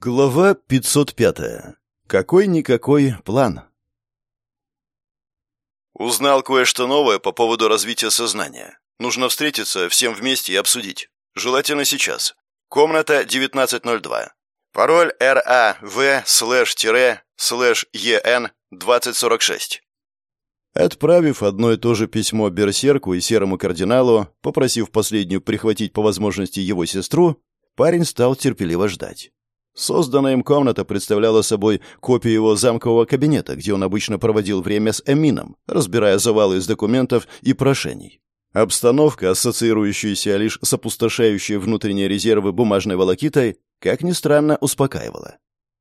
Глава 505. Какой-никакой план. Узнал кое-что новое по поводу развития сознания. Нужно встретиться всем вместе и обсудить. Желательно сейчас. Комната 1902. Пароль RAV слэш тире слэш EN 2046. Отправив одно и то же письмо Берсерку и Серому Кардиналу, попросив последнюю прихватить по возможности его сестру, парень стал терпеливо ждать. Созданная им комната представляла собой копию его замкового кабинета, где он обычно проводил время с Эмином, разбирая завалы из документов и прошений. Обстановка, ассоциирующаяся лишь с опустошающей внутренние резервы бумажной волокитой, как ни странно, успокаивала.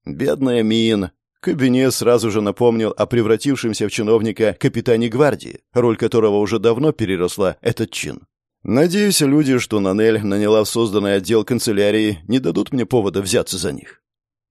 Бедная Мин. Кабинет сразу же напомнил о превратившемся в чиновника капитане гвардии, роль которого уже давно переросла этот чин. Надеюсь, люди, что Нанель наняла в созданный отдел канцелярии, не дадут мне повода взяться за них.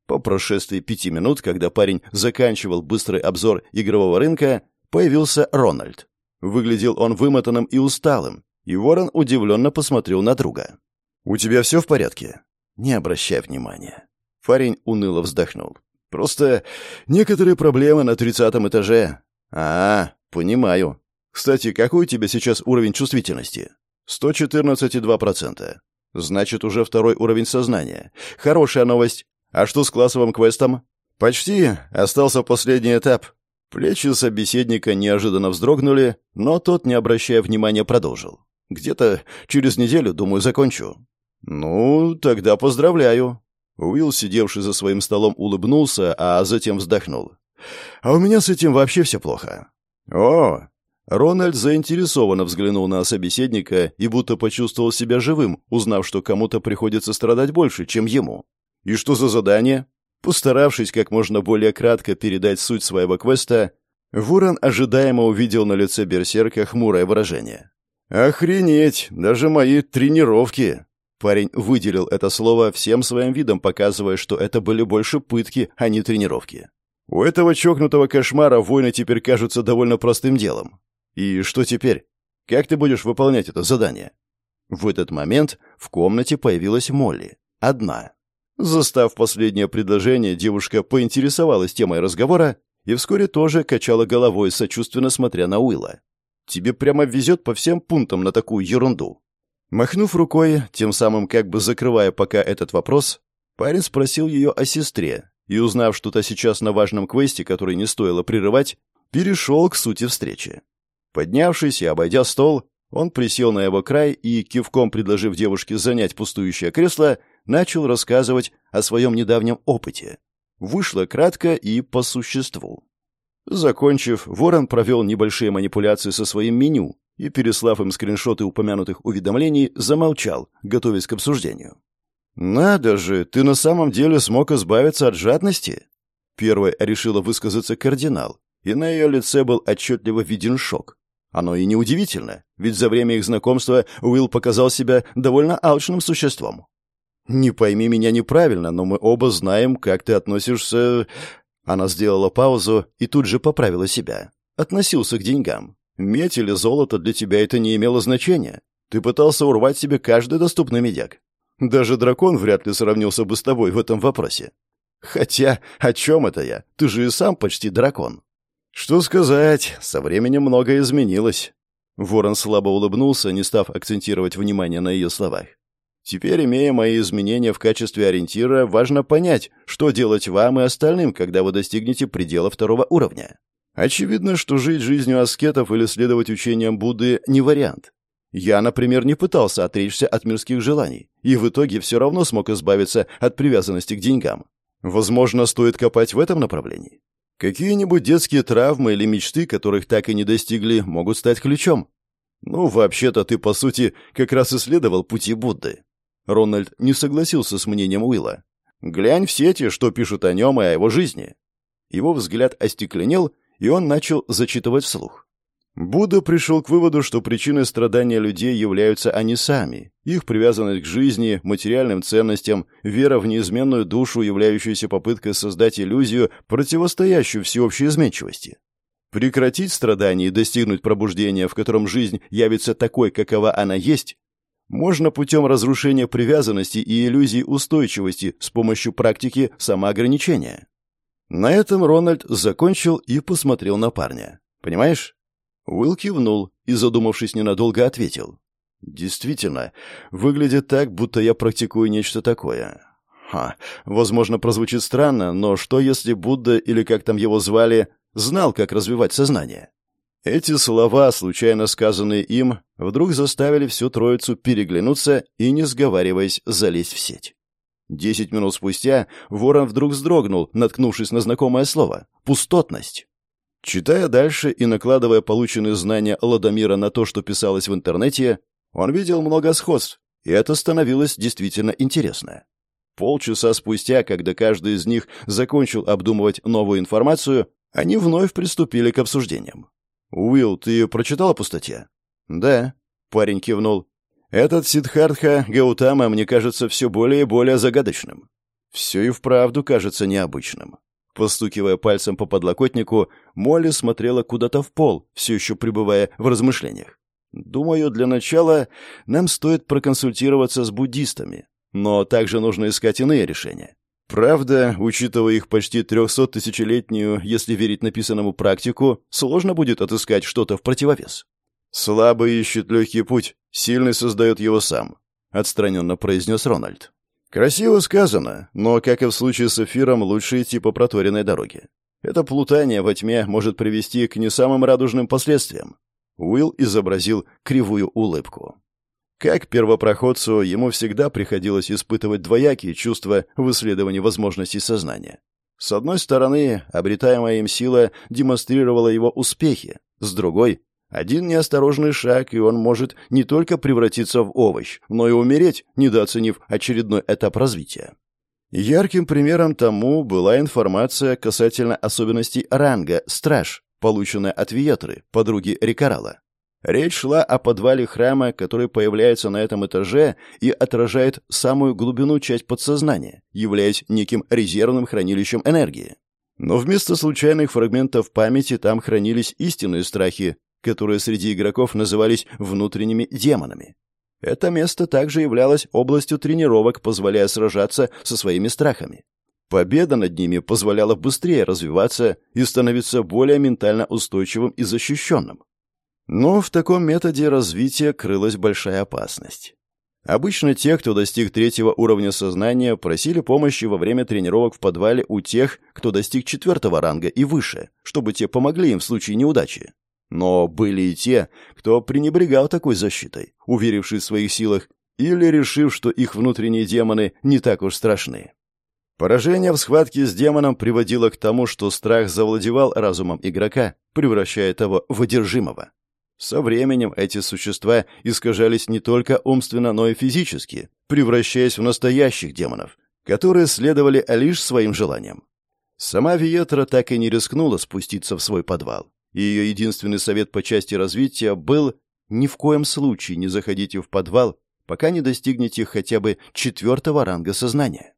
По прошествии пяти минут, когда парень заканчивал быстрый обзор игрового рынка, появился Рональд. Выглядел он вымотанным и усталым, и Ворон удивленно посмотрел на друга. «У тебя все в порядке?» «Не обращай внимания». Парень уныло вздохнул. «Просто некоторые проблемы на тридцатом этаже». «А, понимаю. Кстати, какой у тебя сейчас уровень чувствительности?» 114,2%. Значит, уже второй уровень сознания. Хорошая новость. А что с классовым квестом? Почти. Остался последний этап. Плечи собеседника неожиданно вздрогнули, но тот, не обращая внимания, продолжил. Где-то через неделю, думаю, закончу. Ну, тогда поздравляю. Уилл, сидевший за своим столом, улыбнулся, а затем вздохнул. А у меня с этим вообще все плохо. О, Рональд заинтересованно взглянул на собеседника и будто почувствовал себя живым, узнав, что кому-то приходится страдать больше, чем ему. «И что за задание?» Постаравшись как можно более кратко передать суть своего квеста, Вуран ожидаемо увидел на лице берсерка хмурое выражение. «Охренеть! Даже мои тренировки!» Парень выделил это слово всем своим видом, показывая, что это были больше пытки, а не тренировки. У этого чокнутого кошмара войны теперь кажутся довольно простым делом. И что теперь? Как ты будешь выполнять это задание? В этот момент в комнате появилась Молли. Одна. Застав последнее предложение, девушка поинтересовалась темой разговора и вскоре тоже качала головой, сочувственно смотря на Уилла. «Тебе прямо везет по всем пунктам на такую ерунду». Махнув рукой, тем самым как бы закрывая пока этот вопрос, парень спросил ее о сестре и, узнав, что то сейчас на важном квесте, который не стоило прерывать, перешел к сути встречи. Поднявшись и обойдя стол, он присел на его край и, кивком предложив девушке занять пустующее кресло, начал рассказывать о своем недавнем опыте. Вышло кратко и по существу. Закончив, Ворон провел небольшие манипуляции со своим меню и, переслав им скриншоты упомянутых уведомлений, замолчал, готовясь к обсуждению. «Надо же, ты на самом деле смог избавиться от жадности?» Первой решила высказаться кардинал, и на ее лице был отчетливо виден шок. Оно и неудивительно, ведь за время их знакомства Уилл показал себя довольно алчным существом. «Не пойми меня неправильно, но мы оба знаем, как ты относишься...» Она сделала паузу и тут же поправила себя. «Относился к деньгам. Медь или золото для тебя это не имело значения. Ты пытался урвать себе каждый доступный медяк. Даже дракон вряд ли сравнился бы с тобой в этом вопросе. Хотя, о чем это я? Ты же и сам почти дракон. Что сказать, со временем многое изменилось. Ворон слабо улыбнулся, не став акцентировать внимание на ее словах. Теперь, имея мои изменения в качестве ориентира, важно понять, что делать вам и остальным, когда вы достигнете предела второго уровня. Очевидно, что жить жизнью аскетов или следовать учениям Будды не вариант. Я, например, не пытался отречься от мирских желаний, и в итоге все равно смог избавиться от привязанности к деньгам. Возможно, стоит копать в этом направлении. Какие-нибудь детские травмы или мечты, которых так и не достигли, могут стать ключом. Ну, вообще-то ты, по сути, как раз исследовал пути Будды. Рональд не согласился с мнением Уилла. Глянь в сети, что пишут о нем и о его жизни. Его взгляд остекленел, и он начал зачитывать вслух. Будда пришел к выводу, что причиной страдания людей являются они сами, их привязанность к жизни, материальным ценностям, вера в неизменную душу, являющуюся попыткой создать иллюзию, противостоящую всеобщей изменчивости. Прекратить страдания и достигнуть пробуждения, в котором жизнь явится такой, какова она есть, можно путем разрушения привязанности и иллюзий устойчивости с помощью практики самоограничения. На этом Рональд закончил и посмотрел на парня. «Понимаешь?» Уилл кивнул и, задумавшись ненадолго, ответил. «Действительно, выглядит так, будто я практикую нечто такое. Ха, возможно, прозвучит странно, но что если Будда, или как там его звали, знал, как развивать сознание?» Эти слова, случайно сказанные им, вдруг заставили всю троицу переглянуться и, не сговариваясь, залезть в сеть. Десять минут спустя ворон вдруг вздрогнул, наткнувшись на знакомое слово — «пустотность». Читая дальше и накладывая полученные знания Ладомира на то, что писалось в интернете, он видел много сходств, и это становилось действительно интересно. Полчаса спустя, когда каждый из них закончил обдумывать новую информацию, они вновь приступили к обсуждениям. «Уилл, ты прочитал о пустоте?» «Да», — парень кивнул. «Этот Сиддхартха Гаутама мне кажется все более и более загадочным. Все и вправду кажется необычным». Постукивая пальцем по подлокотнику, Молли смотрела куда-то в пол, все еще пребывая в размышлениях. «Думаю, для начала нам стоит проконсультироваться с буддистами, но также нужно искать иные решения. Правда, учитывая их почти трехсоттысячелетнюю, если верить написанному практику, сложно будет отыскать что-то в противовес. «Слабый ищет легкий путь, сильный создает его сам», — отстраненно произнес Рональд. «Красиво сказано, но, как и в случае с эфиром, лучше идти по проторенной дороге. Это плутание во тьме может привести к не самым радужным последствиям». Уилл изобразил кривую улыбку. Как первопроходцу, ему всегда приходилось испытывать двоякие чувства в исследовании возможностей сознания. С одной стороны, обретаемая им сила демонстрировала его успехи, с другой — один неосторожный шаг, и он может не только превратиться в овощ, но и умереть, недооценив очередной этап развития. Ярким примером тому была информация касательно особенностей ранга «Страж», полученная от Виетры, подруги Рикарала. Речь шла о подвале храма, который появляется на этом этаже и отражает самую глубину часть подсознания, являясь неким резервным хранилищем энергии. Но вместо случайных фрагментов памяти там хранились истинные страхи, которые среди игроков назывались внутренними демонами. Это место также являлось областью тренировок, позволяя сражаться со своими страхами. Победа над ними позволяла быстрее развиваться и становиться более ментально устойчивым и защищенным. Но в таком методе развития крылась большая опасность. Обычно те, кто достиг третьего уровня сознания, просили помощи во время тренировок в подвале у тех, кто достиг четвертого ранга и выше, чтобы те помогли им в случае неудачи. Но были и те, кто пренебрегал такой защитой, уверившись в своих силах, или решив, что их внутренние демоны не так уж страшны. Поражение в схватке с демоном приводило к тому, что страх завладевал разумом игрока, превращая того в одержимого. Со временем эти существа искажались не только умственно, но и физически, превращаясь в настоящих демонов, которые следовали лишь своим желаниям. Сама Виетра так и не рискнула спуститься в свой подвал. И ее единственный совет по части развития был ни в коем случае не заходите в подвал, пока не достигнете хотя бы четвертого ранга сознания.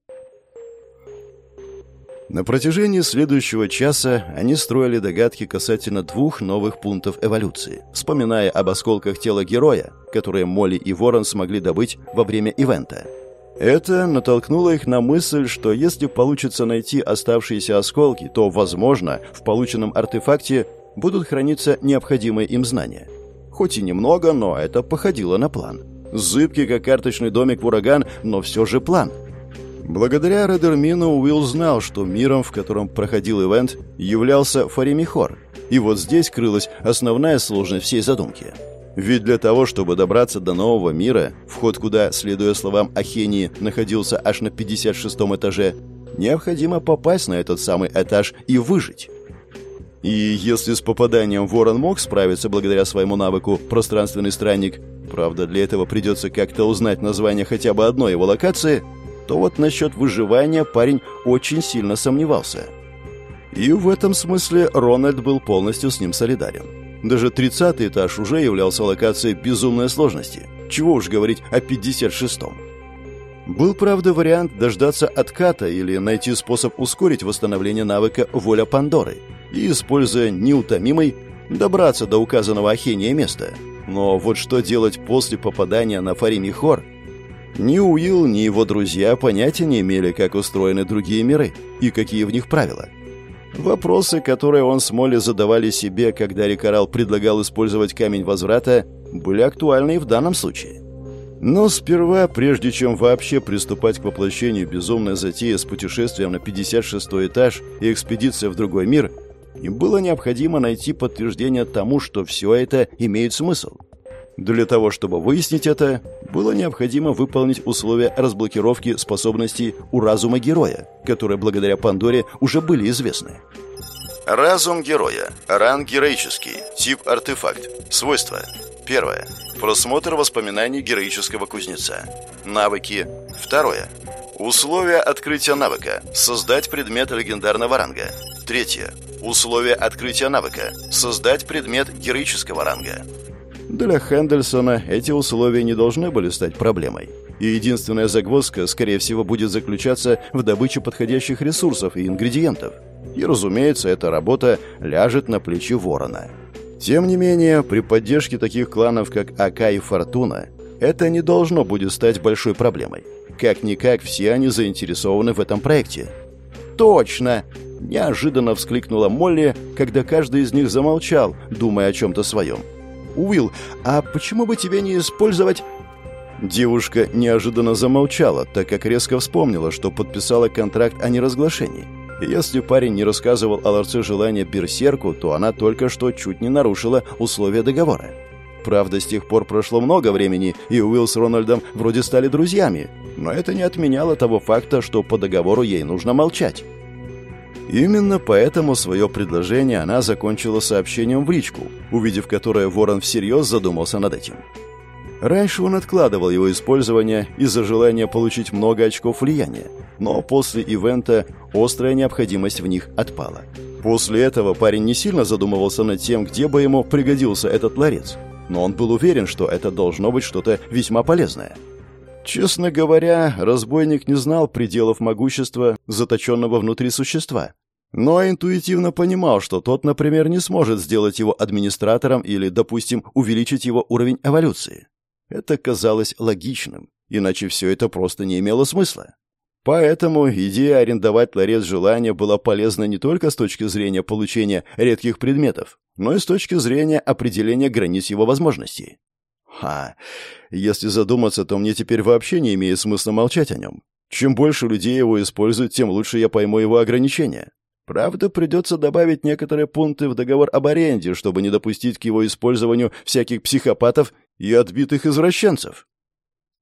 На протяжении следующего часа они строили догадки касательно двух новых пунктов эволюции, вспоминая об осколках тела героя, которые Молли и Ворон смогли добыть во время ивента. Это натолкнуло их на мысль, что если получится найти оставшиеся осколки, то, возможно, в полученном артефакте будут храниться необходимые им знания. Хоть и немного, но это походило на план. Зыбкий, как карточный домик в ураган, но все же план – Благодаря Редермину Уилл знал, что миром, в котором проходил ивент, являлся Фаремихор. И вот здесь крылась основная сложность всей задумки. Ведь для того, чтобы добраться до нового мира, вход куда, следуя словам Ахении, находился аж на 56 этаже, необходимо попасть на этот самый этаж и выжить. И если с попаданием Ворон мог справиться благодаря своему навыку «Пространственный странник», правда, для этого придется как-то узнать название хотя бы одной его локации – то вот насчет выживания парень очень сильно сомневался. И в этом смысле Рональд был полностью с ним солидарен. Даже 30 этаж уже являлся локацией безумной сложности. Чего уж говорить о 56-м. Был, правда, вариант дождаться отката или найти способ ускорить восстановление навыка «Воля Пандоры» и, используя неутомимый, добраться до указанного Ахения места. Но вот что делать после попадания на Фаримихор? Ни Уилл, ни его друзья понятия не имели, как устроены другие миры и какие в них правила. Вопросы, которые он с Молли задавали себе, когда Рикарал предлагал использовать камень возврата, были актуальны и в данном случае. Но сперва, прежде чем вообще приступать к воплощению безумной затеи с путешествием на 56 этаж и экспедиция в другой мир, им было необходимо найти подтверждение тому, что все это имеет смысл. Для того, чтобы выяснить это, было необходимо выполнить условия разблокировки способностей у разума героя, которые благодаря Пандоре уже были известны. Разум героя. Ранг героический. Тип артефакт. Свойства. Первое. Просмотр воспоминаний героического кузнеца. Навыки. Второе. Условия открытия навыка. Создать предмет легендарного ранга. Третье. Условия открытия навыка. Создать предмет героического ранга. Для Хендельсона эти условия не должны были стать проблемой. И единственная загвоздка, скорее всего, будет заключаться в добыче подходящих ресурсов и ингредиентов. И, разумеется, эта работа ляжет на плечи Ворона. Тем не менее, при поддержке таких кланов, как Ака и Фортуна, это не должно будет стать большой проблемой. Как-никак все они заинтересованы в этом проекте. «Точно!» – неожиданно вскликнула Молли, когда каждый из них замолчал, думая о чем-то своем. «Уилл, а почему бы тебе не использовать...» Девушка неожиданно замолчала, так как резко вспомнила, что подписала контракт о неразглашении. Если парень не рассказывал о ларце желания Берсерку, то она только что чуть не нарушила условия договора. Правда, с тех пор прошло много времени, и Уилл с Рональдом вроде стали друзьями, но это не отменяло того факта, что по договору ей нужно молчать. Именно поэтому свое предложение она закончила сообщением в личку, увидев которое Ворон всерьез задумался над этим. Раньше он откладывал его использование из-за желания получить много очков влияния, но после ивента острая необходимость в них отпала. После этого парень не сильно задумывался над тем, где бы ему пригодился этот ларец, но он был уверен, что это должно быть что-то весьма полезное. Честно говоря, разбойник не знал пределов могущества, заточенного внутри существа, но интуитивно понимал, что тот, например, не сможет сделать его администратором или, допустим, увеличить его уровень эволюции. Это казалось логичным, иначе все это просто не имело смысла. Поэтому идея арендовать ларец желания была полезна не только с точки зрения получения редких предметов, но и с точки зрения определения границ его возможностей. Ха, если задуматься, то мне теперь вообще не имеет смысла молчать о нем. Чем больше людей его используют, тем лучше я пойму его ограничения. Правда, придется добавить некоторые пункты в договор об аренде, чтобы не допустить к его использованию всяких психопатов и отбитых извращенцев.